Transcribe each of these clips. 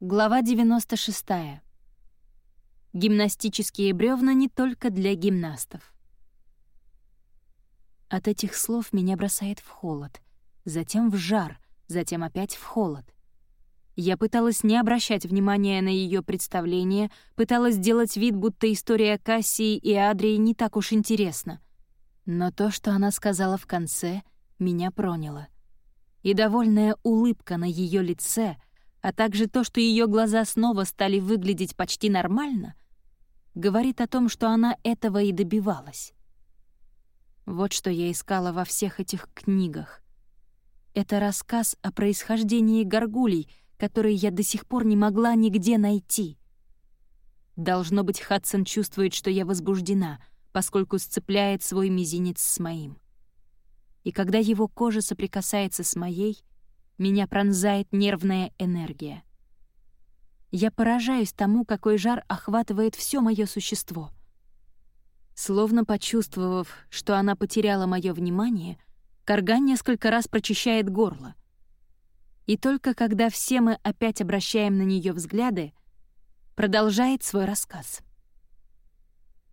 Глава 96. Гимнастические бревна не только для гимнастов. От этих слов меня бросает в холод, затем в жар, затем опять в холод. Я пыталась не обращать внимания на ее представление, пыталась сделать вид, будто история Кассии и Адрии не так уж интересна. Но то, что она сказала в конце, меня проняло. И довольная улыбка на ее лице — а также то, что ее глаза снова стали выглядеть почти нормально, говорит о том, что она этого и добивалась. Вот что я искала во всех этих книгах. Это рассказ о происхождении горгулей, который я до сих пор не могла нигде найти. Должно быть, Хадсон чувствует, что я возбуждена, поскольку сцепляет свой мизинец с моим. И когда его кожа соприкасается с моей — меня пронзает нервная энергия. Я поражаюсь тому, какой жар охватывает все мое существо. Словно почувствовав, что она потеряла мое внимание, Карган несколько раз прочищает горло. И только когда все мы опять обращаем на нее взгляды, продолжает свой рассказ.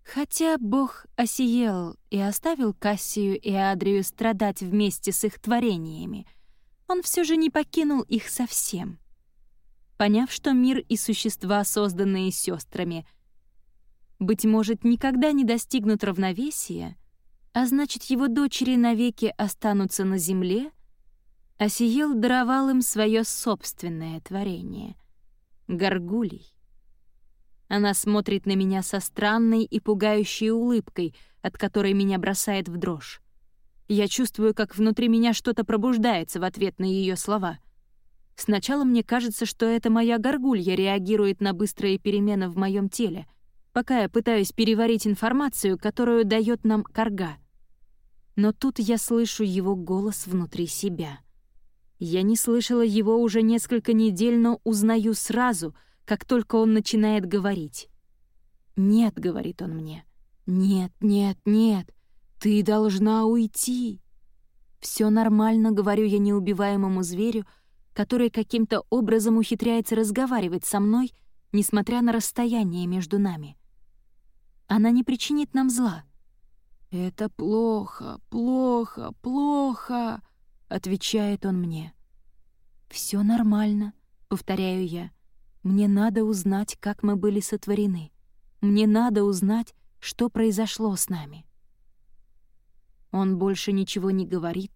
Хотя Бог осиел и оставил Кассию и Адрию страдать вместе с их творениями — он все же не покинул их совсем. Поняв, что мир и существа, созданные сестрами, быть может, никогда не достигнут равновесия, а значит, его дочери навеки останутся на земле, Осиел даровал им свое собственное творение — горгулей. Она смотрит на меня со странной и пугающей улыбкой, от которой меня бросает в дрожь. Я чувствую, как внутри меня что-то пробуждается в ответ на ее слова. Сначала мне кажется, что это моя горгулья реагирует на быстрые перемены в моем теле, пока я пытаюсь переварить информацию, которую дает нам карга. Но тут я слышу его голос внутри себя. Я не слышала его уже несколько недель, но узнаю сразу, как только он начинает говорить. «Нет», — говорит он мне, — «нет, нет, нет, «Ты должна уйти!» «Все нормально», — говорю я неубиваемому зверю, который каким-то образом ухитряется разговаривать со мной, несмотря на расстояние между нами. Она не причинит нам зла. «Это плохо, плохо, плохо», — отвечает он мне. Все нормально», — повторяю я. «Мне надо узнать, как мы были сотворены. Мне надо узнать, что произошло с нами». Он больше ничего не говорит,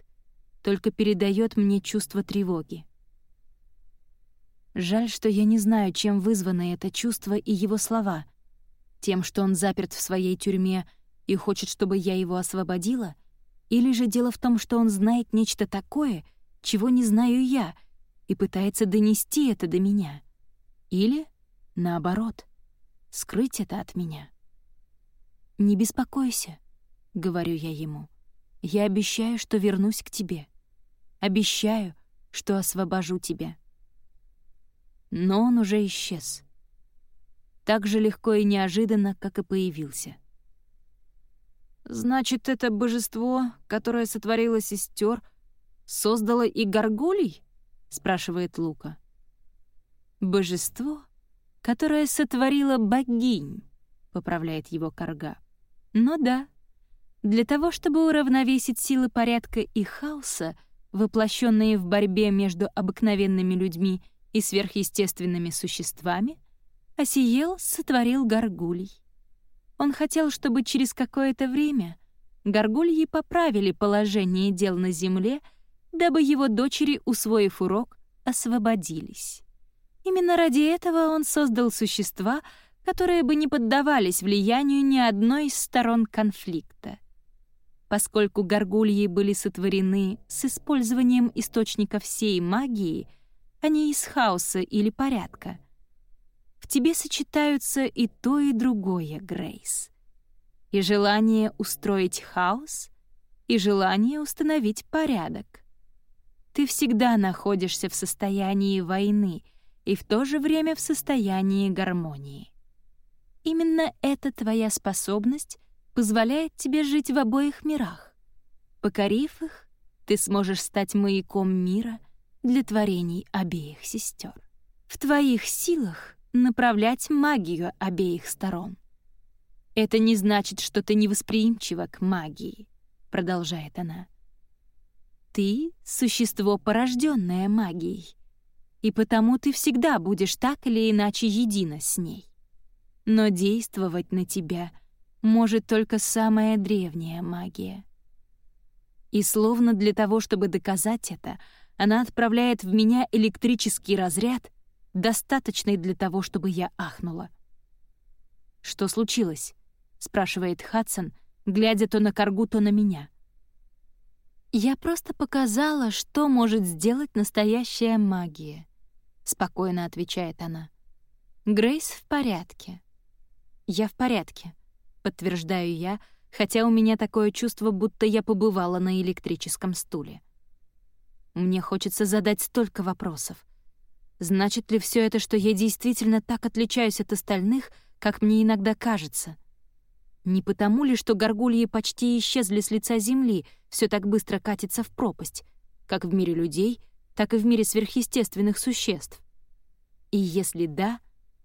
только передает мне чувство тревоги. Жаль, что я не знаю, чем вызвано это чувство и его слова. Тем, что он заперт в своей тюрьме и хочет, чтобы я его освободила? Или же дело в том, что он знает нечто такое, чего не знаю я, и пытается донести это до меня? Или, наоборот, скрыть это от меня? «Не беспокойся», — говорю я ему. Я обещаю, что вернусь к тебе. Обещаю, что освобожу тебя. Но он уже исчез. Так же легко и неожиданно, как и появился. «Значит, это божество, которое сотворило сестер, создало и горгулей?» — спрашивает Лука. «Божество, которое сотворило богинь», — поправляет его Карга. «Ну да, для того, чтобы уравновесить силы порядка и хаоса, воплощенные в борьбе между обыкновенными людьми и сверхъестественными существами, Осиел сотворил горгулей. Он хотел, чтобы через какое-то время горгульи поправили положение дел на земле, дабы его дочери, усвоив урок, освободились. Именно ради этого он создал существа, которые бы не поддавались влиянию ни одной из сторон конфликта — Поскольку горгульи были сотворены с использованием источника всей магии, а не из хаоса или порядка, в тебе сочетаются и то, и другое, Грейс. И желание устроить хаос, и желание установить порядок. Ты всегда находишься в состоянии войны и в то же время в состоянии гармонии. Именно эта твоя способность позволяет тебе жить в обоих мирах. Покорив их, ты сможешь стать маяком мира для творений обеих сестер. В твоих силах направлять магию обеих сторон. Это не значит, что ты невосприимчива к магии, продолжает она. Ты — существо, порожденное магией, и потому ты всегда будешь так или иначе едина с ней. Но действовать на тебя может только самая древняя магия. И словно для того, чтобы доказать это, она отправляет в меня электрический разряд, достаточный для того, чтобы я ахнула. «Что случилось?» — спрашивает Хадсон, глядя то на Каргу, то на меня. «Я просто показала, что может сделать настоящая магия», — спокойно отвечает она. «Грейс в порядке». «Я в порядке», — подтверждаю я, хотя у меня такое чувство, будто я побывала на электрическом стуле. Мне хочется задать столько вопросов. Значит ли все это, что я действительно так отличаюсь от остальных, как мне иногда кажется? Не потому ли, что горгульи почти исчезли с лица земли, все так быстро катится в пропасть, как в мире людей, так и в мире сверхъестественных существ? И если да,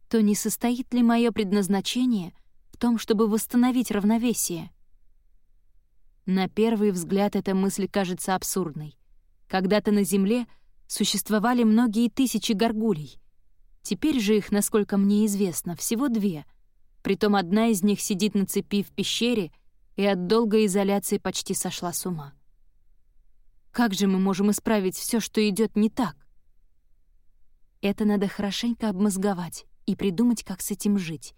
то не состоит ли мое предназначение в том, чтобы восстановить равновесие? На первый взгляд эта мысль кажется абсурдной. Когда-то на Земле существовали многие тысячи горгулей. Теперь же их, насколько мне известно, всего две. Притом одна из них сидит на цепи в пещере и от долгой изоляции почти сошла с ума. Как же мы можем исправить все, что идет не так? Это надо хорошенько обмозговать и придумать, как с этим жить.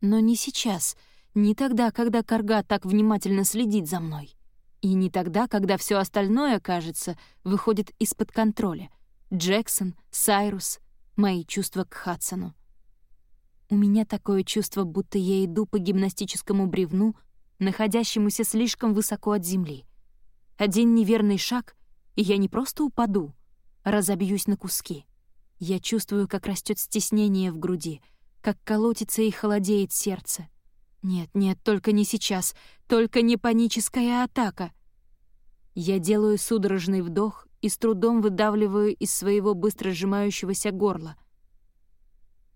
Но не сейчас, не тогда, когда Карга так внимательно следит за мной. И не тогда, когда все остальное, кажется, выходит из-под контроля. Джексон, Сайрус, мои чувства к Хадсону. У меня такое чувство, будто я иду по гимнастическому бревну, находящемуся слишком высоко от земли. Один неверный шаг, и я не просто упаду, а разобьюсь на куски. Я чувствую, как растет стеснение в груди, как колотится и холодеет сердце. Нет, нет, только не сейчас, только не паническая атака. Я делаю судорожный вдох и с трудом выдавливаю из своего быстро сжимающегося горла.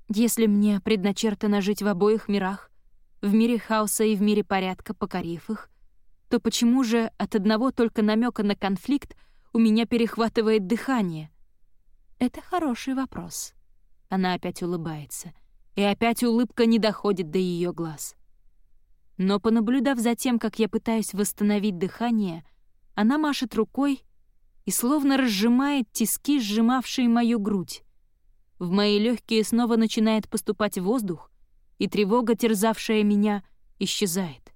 Если мне предначертано жить в обоих мирах, в мире хаоса и в мире порядка, покорив их, то почему же от одного только намека на конфликт у меня перехватывает дыхание? Это хороший вопрос. Она опять улыбается, и опять улыбка не доходит до ее глаз. Но понаблюдав за тем, как я пытаюсь восстановить дыхание, она машет рукой и словно разжимает тиски, сжимавшие мою грудь. В мои легкие снова начинает поступать воздух, и тревога, терзавшая меня, исчезает.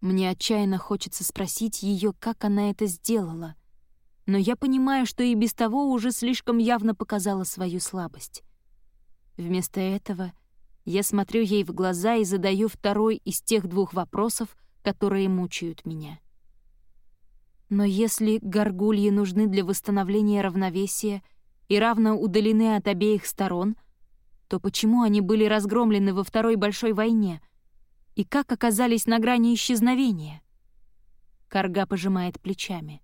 Мне отчаянно хочется спросить ее, как она это сделала, но я понимаю, что и без того уже слишком явно показала свою слабость. Вместо этого я смотрю ей в глаза и задаю второй из тех двух вопросов, которые мучают меня. Но если горгульи нужны для восстановления равновесия и равно удалены от обеих сторон, то почему они были разгромлены во Второй Большой войне? И как оказались на грани исчезновения? Карга пожимает плечами.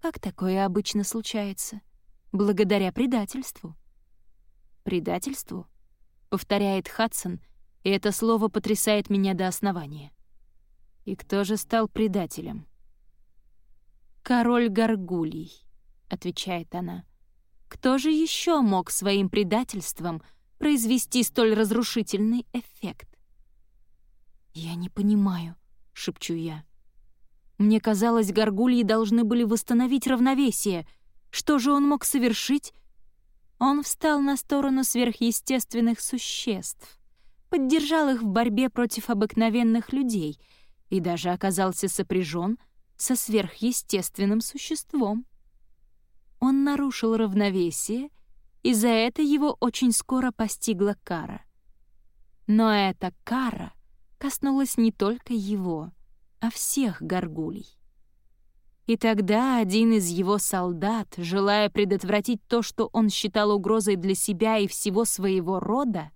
Как такое обычно случается? Благодаря предательству. Предательству? Повторяет Хадсон, и это слово потрясает меня до основания. И кто же стал предателем? «Король Гаргулий», — отвечает она. «Кто же еще мог своим предательством произвести столь разрушительный эффект?» «Я не понимаю», — шепчу я. «Мне казалось, Гаргульи должны были восстановить равновесие. Что же он мог совершить?» Он встал на сторону сверхъестественных существ, поддержал их в борьбе против обыкновенных людей и даже оказался сопряжен — со сверхъестественным существом. Он нарушил равновесие, и за это его очень скоро постигла кара. Но эта кара коснулась не только его, а всех горгулей. И тогда один из его солдат, желая предотвратить то, что он считал угрозой для себя и всего своего рода,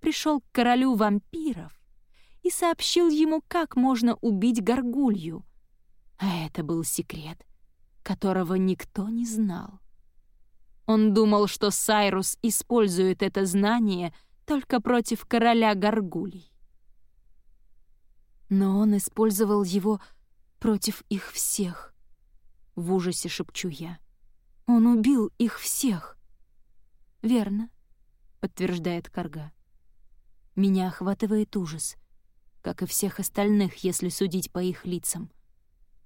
пришел к королю вампиров и сообщил ему, как можно убить горгулью, а это был секрет, которого никто не знал. Он думал, что Сайрус использует это знание только против короля Гаргулей. Но он использовал его против их всех. В ужасе шепчу я. Он убил их всех. «Верно», — подтверждает Карга. Меня охватывает ужас, как и всех остальных, если судить по их лицам.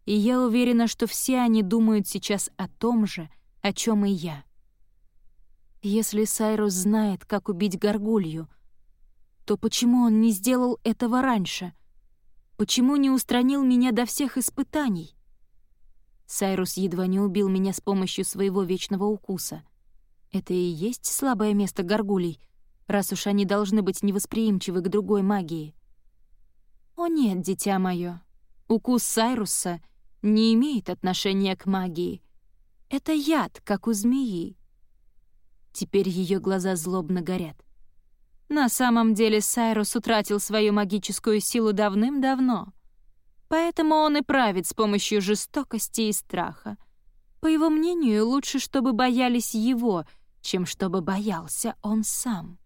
И я уверена, что все они думают сейчас о том же, о чем и я. Если Сайрус знает, как убить Гаргулью, то почему он не сделал этого раньше? Почему не устранил меня до всех испытаний? Сайрус едва не убил меня с помощью своего вечного укуса. Это и есть слабое место горгулей, раз уж они должны быть невосприимчивы к другой магии. О нет, дитя мое, укус Сайруса не имеет отношения к магии. Это яд, как у змеи. Теперь ее глаза злобно горят. На самом деле Сайрус утратил свою магическую силу давным-давно — Поэтому он и правит с помощью жестокости и страха. По его мнению, лучше, чтобы боялись его, чем чтобы боялся он сам.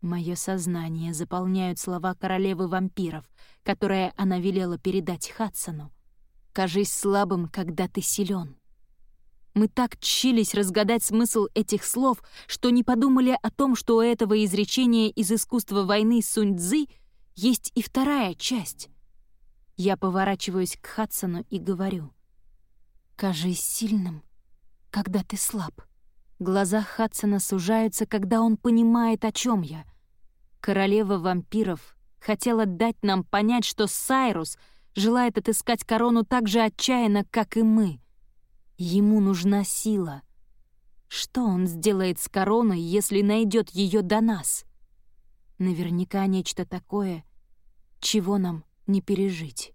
Мое сознание заполняют слова королевы вампиров, которые она велела передать Хадсону. «Кажись слабым, когда ты силен». Мы так чились разгадать смысл этих слов, что не подумали о том, что у этого изречения из искусства войны Сунь-Дзы есть и вторая часть. Я поворачиваюсь к Хадсону и говорю. «Кажись сильным, когда ты слаб». Глаза Хадсона сужаются, когда он понимает, о чем я. Королева вампиров хотела дать нам понять, что Сайрус желает отыскать корону так же отчаянно, как и мы. Ему нужна сила. Что он сделает с короной, если найдет ее до нас? Наверняка нечто такое, чего нам не пережить.